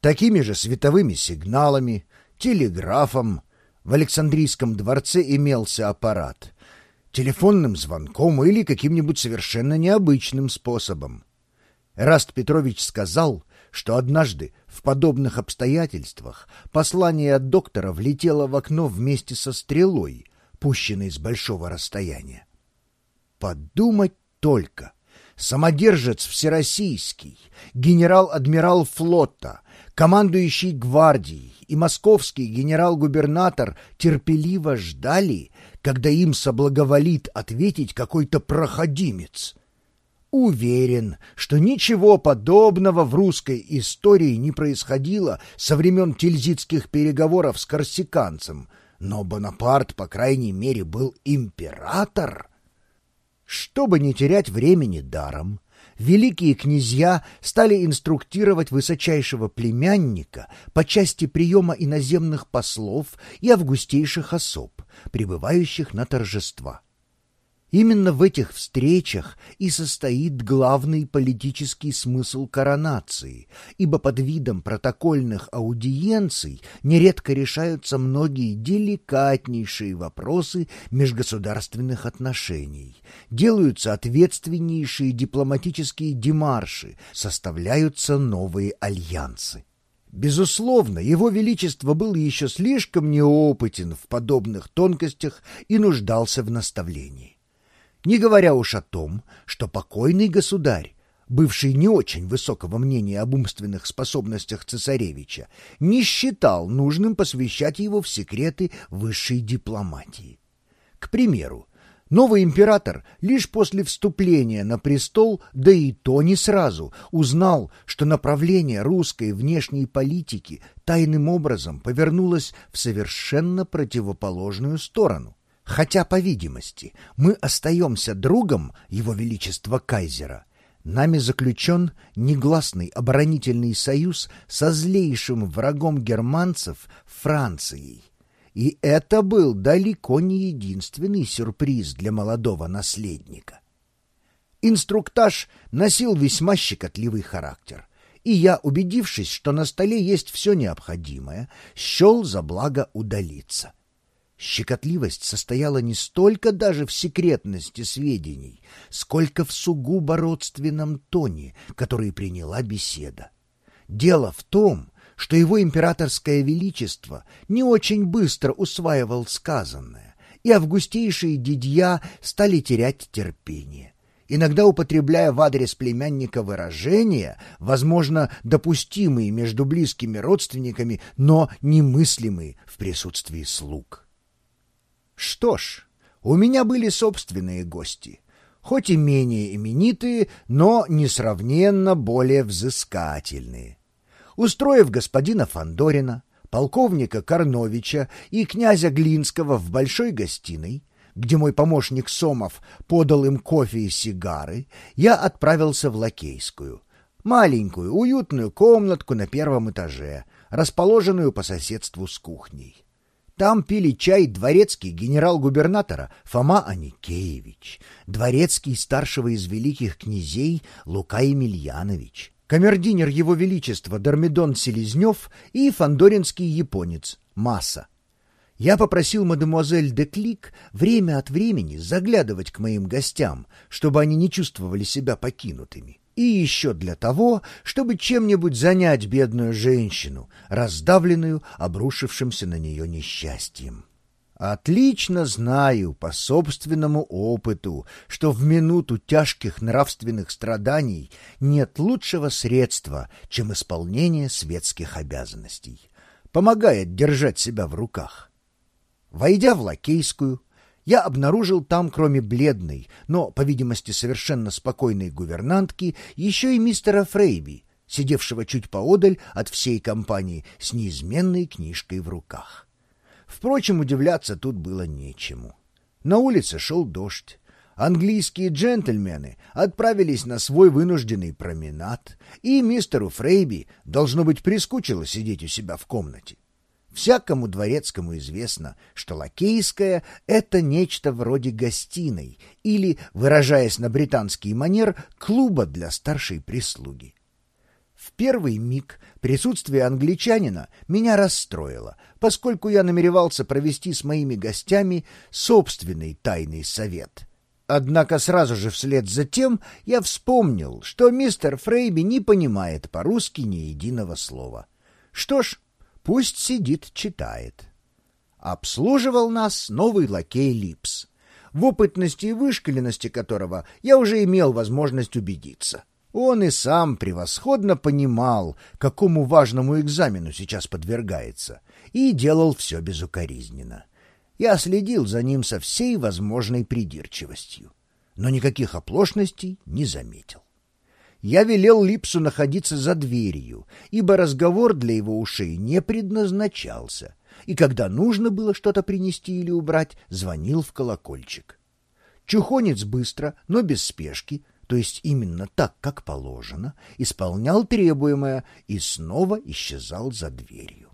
такими же световыми сигналами, телеграфом. В Александрийском дворце имелся аппарат. Телефонным звонком или каким-нибудь совершенно необычным способом. Раст Петрович сказал, что однажды в подобных обстоятельствах послание от доктора влетело в окно вместе со стрелой, пущенной с большого расстояния. Подумать только! Самодержец всероссийский, генерал-адмирал флота, командующий гвардией и московский генерал-губернатор терпеливо ждали, когда им соблаговолит ответить какой-то проходимец. Уверен, что ничего подобного в русской истории не происходило со времен тильзитских переговоров с корсиканцем, но Бонапарт, по крайней мере, был император. Чтобы не терять времени даром, великие князья стали инструктировать высочайшего племянника по части приема иноземных послов и августейших особ, прибывающих на торжества. Именно в этих встречах и состоит главный политический смысл коронации, ибо под видом протокольных аудиенций нередко решаются многие деликатнейшие вопросы межгосударственных отношений, делаются ответственнейшие дипломатические демарши, составляются новые альянсы. Безусловно, его величество был еще слишком неопытен в подобных тонкостях и нуждался в наставлении. Не говоря уж о том, что покойный государь, бывший не очень высокого мнения об умственных способностях цесаревича, не считал нужным посвящать его в секреты высшей дипломатии. К примеру, новый император лишь после вступления на престол, да и то не сразу, узнал, что направление русской внешней политики тайным образом повернулось в совершенно противоположную сторону. Хотя, по видимости, мы остаемся другом Его Величества Кайзера, нами заключен негласный оборонительный союз со злейшим врагом германцев Францией. И это был далеко не единственный сюрприз для молодого наследника. Инструктаж носил весьма щекотливый характер, и я, убедившись, что на столе есть все необходимое, счел за благо удалиться. Щекотливость состояла не столько даже в секретности сведений, сколько в сугубо родственном тоне, который приняла беседа. Дело в том, что его императорское величество не очень быстро усваивал сказанное, и августейшие дядья стали терять терпение иногда употребляя в адрес племянника выражения, возможно, допустимые между близкими родственниками, но немыслимые в присутствии слуг. Что ж, у меня были собственные гости, хоть и менее именитые, но несравненно более взыскательные. Устроив господина Фандорина, полковника Корновича и князя Глинского в большой гостиной, где мой помощник Сомов подал им кофе и сигары, я отправился в Лакейскую, маленькую, уютную комнатку на первом этаже, расположенную по соседству с кухней. Там пили чай дворецкий генерал-губернатора Фома Аникеевич, дворецкий старшего из великих князей Лука Емельянович, камердинер его величества Дормидон Селезнев и фандоринский японец Масса. Я попросил мадемуазель де Клик время от времени заглядывать к моим гостям, чтобы они не чувствовали себя покинутыми и еще для того, чтобы чем-нибудь занять бедную женщину, раздавленную обрушившимся на нее несчастьем. Отлично знаю по собственному опыту, что в минуту тяжких нравственных страданий нет лучшего средства, чем исполнение светских обязанностей. Помогает держать себя в руках. Войдя в лакейскую, я обнаружил там, кроме бледной, но, по видимости, совершенно спокойной гувернантки, еще и мистера Фрейби, сидевшего чуть поодаль от всей компании с неизменной книжкой в руках. Впрочем, удивляться тут было нечему. На улице шел дождь. Английские джентльмены отправились на свой вынужденный променад, и мистеру Фрейби, должно быть, прискучило сидеть у себя в комнате. Всякому дворецкому известно, что лакейская — это нечто вроде гостиной или, выражаясь на британский манер, клуба для старшей прислуги. В первый миг присутствие англичанина меня расстроило, поскольку я намеревался провести с моими гостями собственный тайный совет. Однако сразу же вслед за тем я вспомнил, что мистер Фрейби не понимает по-русски ни единого слова. Что ж, пусть сидит, читает. Обслуживал нас новый лакей Липс, в опытности и вышкаленности которого я уже имел возможность убедиться. Он и сам превосходно понимал, какому важному экзамену сейчас подвергается, и делал все безукоризненно. Я следил за ним со всей возможной придирчивостью, но никаких оплошностей не заметил. Я велел Липсу находиться за дверью, ибо разговор для его ушей не предназначался, и когда нужно было что-то принести или убрать, звонил в колокольчик. Чухонец быстро, но без спешки, то есть именно так, как положено, исполнял требуемое и снова исчезал за дверью.